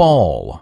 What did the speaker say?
ball.